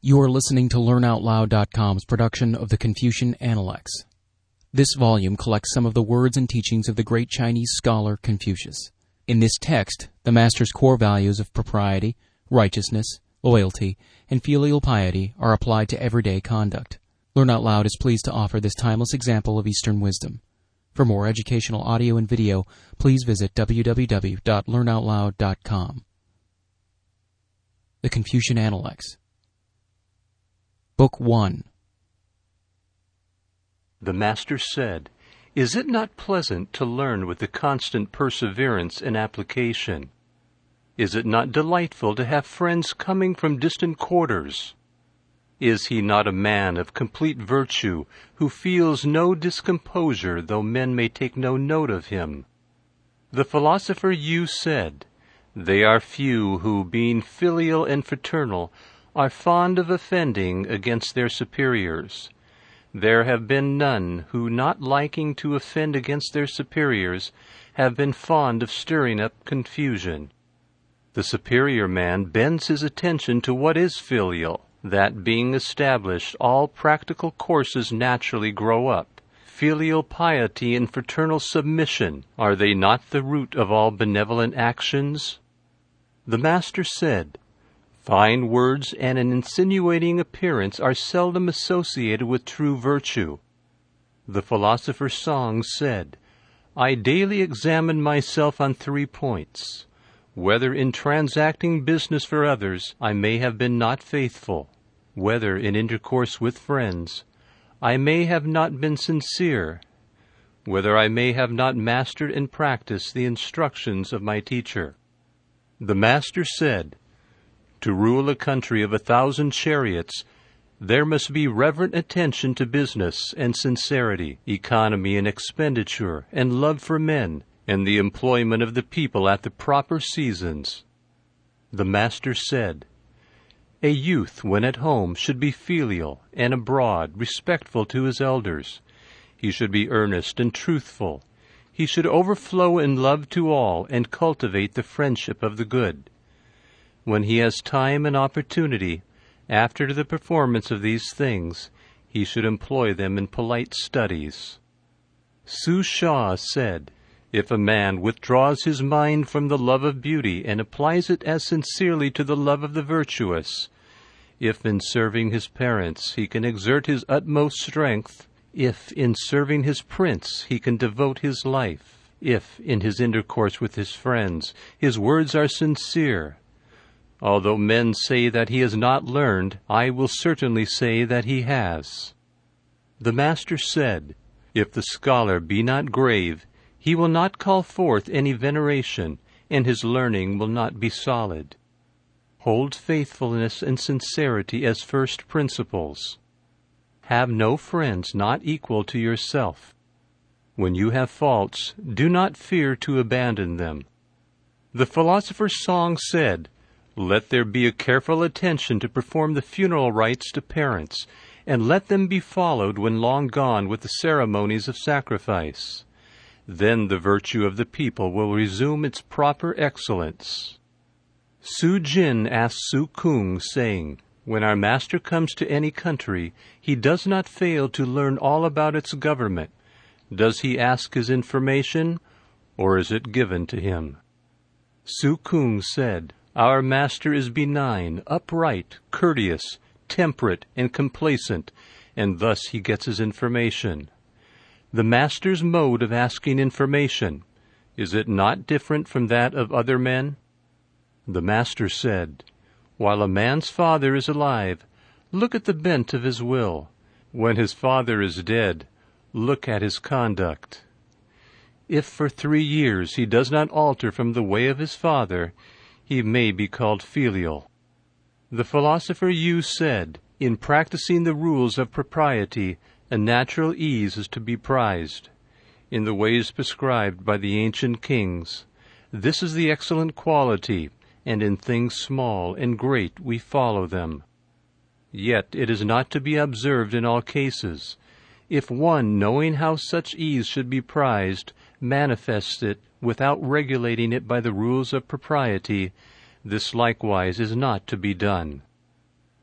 You are listening to LearnOutLoud.com's production of the Confucian Analects. This volume collects some of the words and teachings of the great Chinese scholar Confucius. In this text, the master's core values of propriety, righteousness, loyalty, and filial piety are applied to everyday conduct. Learn Out Loud is pleased to offer this timeless example of Eastern wisdom. For more educational audio and video, please visit www.learnoutloud.com. The Confucian Analects. Book 1 The Master said, Is it not pleasant to learn with the constant perseverance and application? Is it not delightful to have friends coming from distant quarters? Is he not a man of complete virtue, who feels no discomposure though men may take no note of him? The philosopher Yu said, They are few who, being filial and fraternal, are fond of offending against their superiors. There have been none who, not liking to offend against their superiors, have been fond of stirring up confusion. The superior man bends his attention to what is filial, that being established, all practical courses naturally grow up. Filial piety and fraternal submission, are they not the root of all benevolent actions? The Master said, Fine words and an insinuating appearance are seldom associated with true virtue. The philosopher Song said, I daily examine myself on three points. Whether in transacting business for others I may have been not faithful, whether in intercourse with friends I may have not been sincere, whether I may have not mastered and practiced the instructions of my teacher. The Master said, to rule a country of a thousand chariots, there must be reverent attention to business and sincerity, economy in expenditure, and love for men, and the employment of the people at the proper seasons. The Master said, A youth, when at home, should be filial, and abroad, respectful to his elders. He should be earnest and truthful. He should overflow in love to all, and cultivate the friendship of the good when he has time and opportunity, after the performance of these things, he should employ them in polite studies. Su Sha said, If a man withdraws his mind from the love of beauty and applies it as sincerely to the love of the virtuous, if in serving his parents he can exert his utmost strength, if in serving his prince he can devote his life, if in his intercourse with his friends his words are sincere, Although men say that he has not learned, I will certainly say that he has. The Master said, If the scholar be not grave, he will not call forth any veneration, and his learning will not be solid. Hold faithfulness and sincerity as first principles. Have no friends not equal to yourself. When you have faults, do not fear to abandon them. The philosopher's song said, let there be a careful attention to perform the funeral rites to parents, and let them be followed when long gone with the ceremonies of sacrifice. Then the virtue of the people will resume its proper excellence. Su Jin asked Su Kung, saying, When our master comes to any country, he does not fail to learn all about its government. Does he ask his information, or is it given to him? Su Kung said, our Master is benign, upright, courteous, temperate, and complacent, and thus he gets his information. The Master's mode of asking information, is it not different from that of other men? The Master said, While a man's father is alive, look at the bent of his will. When his father is dead, look at his conduct. If for three years he does not alter from the way of his father, he may be called filial. The philosopher Yu said, In practicing the rules of propriety, a natural ease is to be prized. In the ways prescribed by the ancient kings, this is the excellent quality, and in things small and great we follow them. Yet it is not to be observed in all cases. If one, knowing how such ease should be prized, manifests it without regulating it by the rules of propriety, this likewise is not to be done.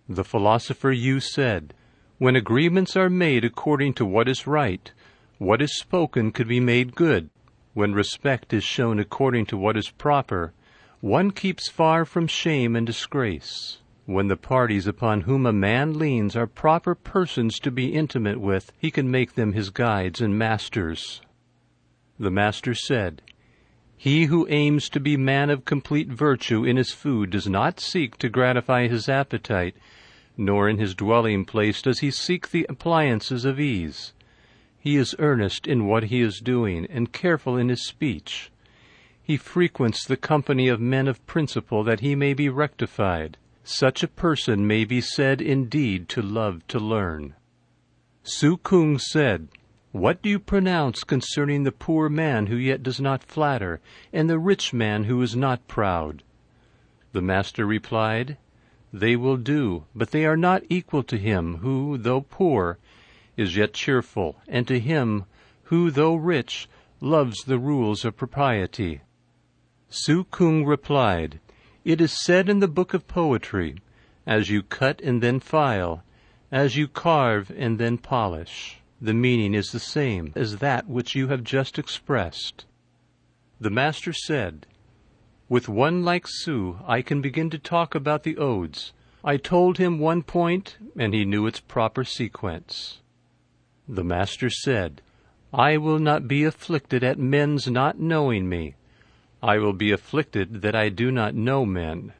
The philosopher Yu said, When agreements are made according to what is right, what is spoken could be made good. When respect is shown according to what is proper, one keeps far from shame and disgrace. When the parties upon whom a man leans are proper persons to be intimate with, he can make them his guides and masters. The Master said, He who aims to be man of complete virtue in his food does not seek to gratify his appetite, nor in his dwelling place does he seek the appliances of ease. He is earnest in what he is doing, and careful in his speech. He frequents the company of men of principle that he may be rectified. Such a person may be said indeed to love to learn. Su Kung said, What do you pronounce concerning the poor man who yet does not flatter, and the rich man who is not proud? The Master replied, They will do, but they are not equal to him who, though poor, is yet cheerful, and to him who, though rich, loves the rules of propriety. Su Kung replied, it is said in the book of poetry, as you cut and then file, as you carve and then polish. The meaning is the same as that which you have just expressed. The Master said, With one like Su, I can begin to talk about the odes. I told him one point, and he knew its proper sequence. The Master said, I will not be afflicted at men's not knowing me. I will be afflicted that I do not know men.